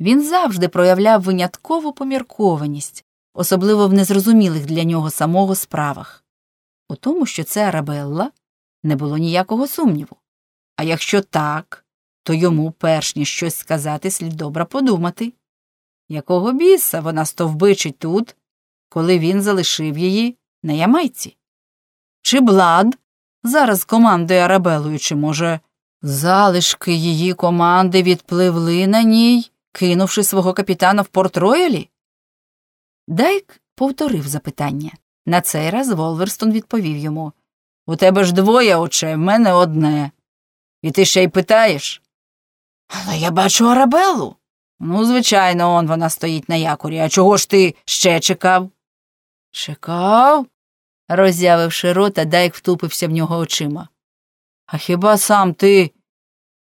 Він завжди проявляв виняткову поміркованість, особливо в незрозумілих для нього самого справах. У тому, що це Арабелла, не було ніякого сумніву. А якщо так, то йому, перш ніж щось сказати, слід добре подумати. Якого біса вона стовбичить тут, коли він залишив її на ямайці? Чи Блад зараз командує Арабелою, чи, може, залишки її команди відпливли на ній, кинувши свого капітана в порт Роялі? Дайк повторив запитання. На цей раз Волверстон відповів йому У тебе ж двоє очей, в мене одне. І ти ще й питаєш? Але я бачу Арабеллу. Ну, звичайно, он вона стоїть на якорі. А чого ж ти ще чекав? Чекав? роззявивши рота, Дайк втупився в нього очима. А хіба сам ти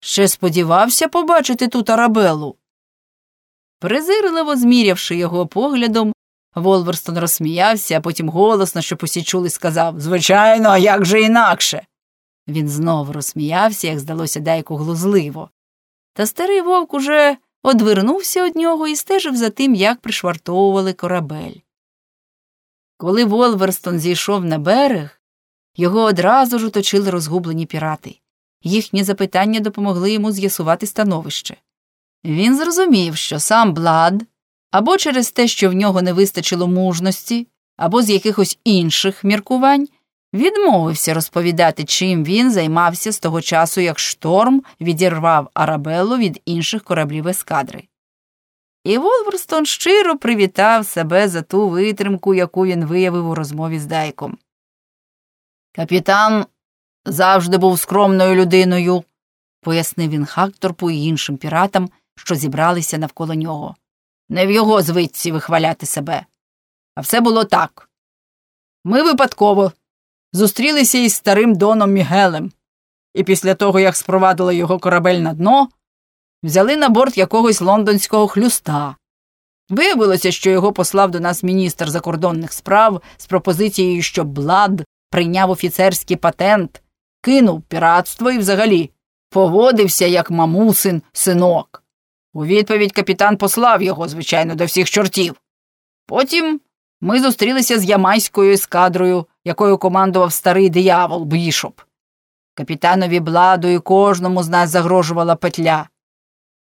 ще сподівався побачити тут Арабелу? Презирливо змірявши його поглядом, Волверстон розсміявся, а потім голосно, щоб усі чули, сказав Звичайно, а як же інакше. Він знову розсміявся, як здалося Дайку глузливо. Та старий вовк уже одвернувся від нього і стежив за тим, як пришвартовували корабель. Коли Волверстон зійшов на берег, його одразу ж оточили розгублені пірати. Їхні запитання допомогли йому з'ясувати становище. Він зрозумів, що сам Блад або через те, що в нього не вистачило мужності, або з якихось інших міркувань, відмовився розповідати, чим він займався з того часу, як шторм відірвав Арабеллу від інших кораблів ескадри. І Волверстон щиро привітав себе за ту витримку, яку він виявив у розмові з Дайком. Капітан завжди був скромною людиною, пояснив він Хакторпу і іншим піратам, що зібралися навколо нього. Не в його звичці вихваляти себе. А все було так. Ми випадково зустрілися із старим Доном Мігелем, і після того, як спровадили його корабель на дно, взяли на борт якогось лондонського хлюста. Виявилося, що його послав до нас міністр закордонних справ з пропозицією, щоб Блад прийняв офіцерський патент, кинув піратство і взагалі поводився як мамусин синок. У відповідь капітан послав його, звичайно, до всіх чортів. Потім ми зустрілися з ямайською ескадрою, якою командував старий диявол Бішоп. Капітанові Бладу і кожному з нас загрожувала петля.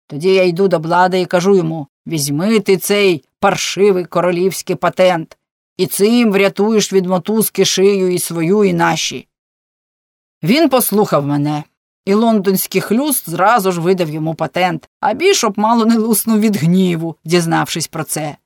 Тоді я йду до Блада і кажу йому візьми ти цей паршивий королівський патент, і цим врятуєш від мотузки шию і свою, і наші. Він послухав мене, і лондонський хлюст зразу ж видав йому патент, а бішоп мало не луснув від гніву, дізнавшись про це.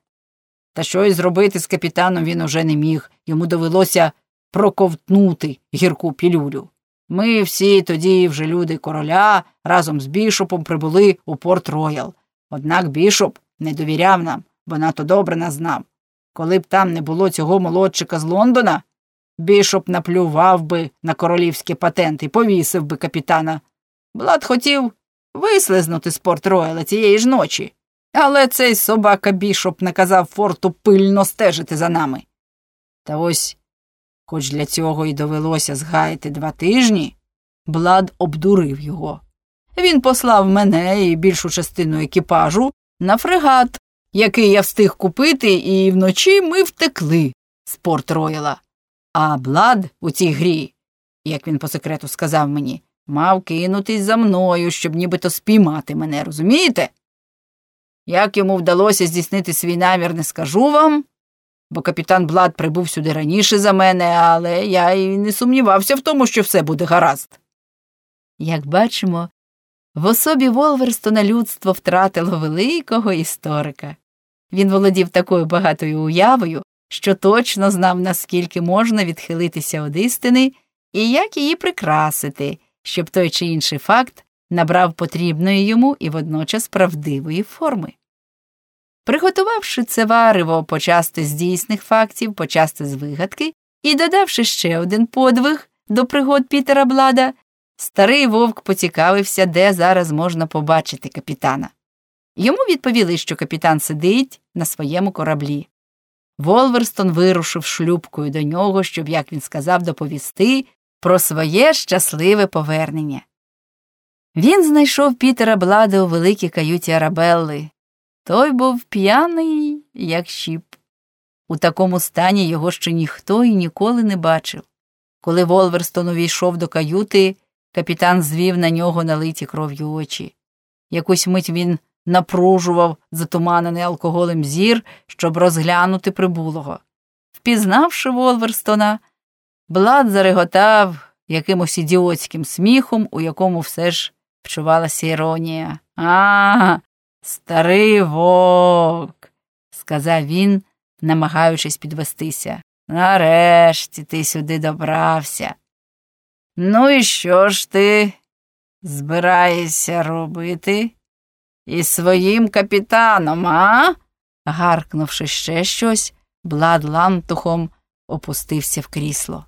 Та щось зробити з капітаном він уже не міг, йому довелося проковтнути гірку пілюлю. Ми всі тоді, вже люди короля, разом з бішопом прибули у Порт Роял. Однак бішоп не довіряв нам, бо надто добре нас знав. Коли б там не було цього молодчика з Лондона, бішоп наплював би на королівський патент і повісив би капітана. Блад хотів вислизнути з Порт Рояла цієї ж ночі, але цей собака бішоп наказав форту пильно стежити за нами. Та ось Хоч для цього й довелося згаяти два тижні, Блад обдурив його. Він послав мене і більшу частину екіпажу на фрегат, який я встиг купити, і вночі ми втекли з Порт Рояла. А Блад у цій грі, як він по секрету сказав мені, мав кинутись за мною, щоб нібито спіймати мене, розумієте? Як йому вдалося здійснити свій намір, не скажу вам, бо капітан Блад прибув сюди раніше за мене, але я й не сумнівався в тому, що все буде гаразд. Як бачимо, в особі Волверстона людство втратило великого історика. Він володів такою багатою уявою, що точно знав, наскільки можна відхилитися від істини і як її прикрасити, щоб той чи інший факт набрав потрібної йому і водночас правдивої форми. Приготувавши це варево почасти з дійсних фактів, почасти з вигадки, і додавши ще один подвиг до пригод Пітера Блада, старий вовк поцікавився, де зараз можна побачити капітана. Йому відповіли, що капітан сидить на своєму кораблі. Волверстон вирушив шлюбкою до нього, щоб, як він сказав, доповісти про своє щасливе повернення. Він знайшов Пітера Блада у великій каюті Арабелли, Той був п'яний, як щіп. У такому стані його ще ніхто і ніколи не бачив. Коли Волверстон увійшов до каюти, капітан звів на нього налиті кров'ю очі. Якусь мить він напружував затуманений алкоголем зір, щоб розглянути прибулого. Впізнавши Волверстона, Блад зареготав якимось ідіотським сміхом, у якому все ж вчувалася іронія. А, старий вовк, сказав він, намагаючись підвестися. Нарешті ти сюди добрався. Ну і що ж ти збираєшся робити? Із своїм капітаном, а? Гаркнувши ще щось, Блад лантухом опустився в крісло.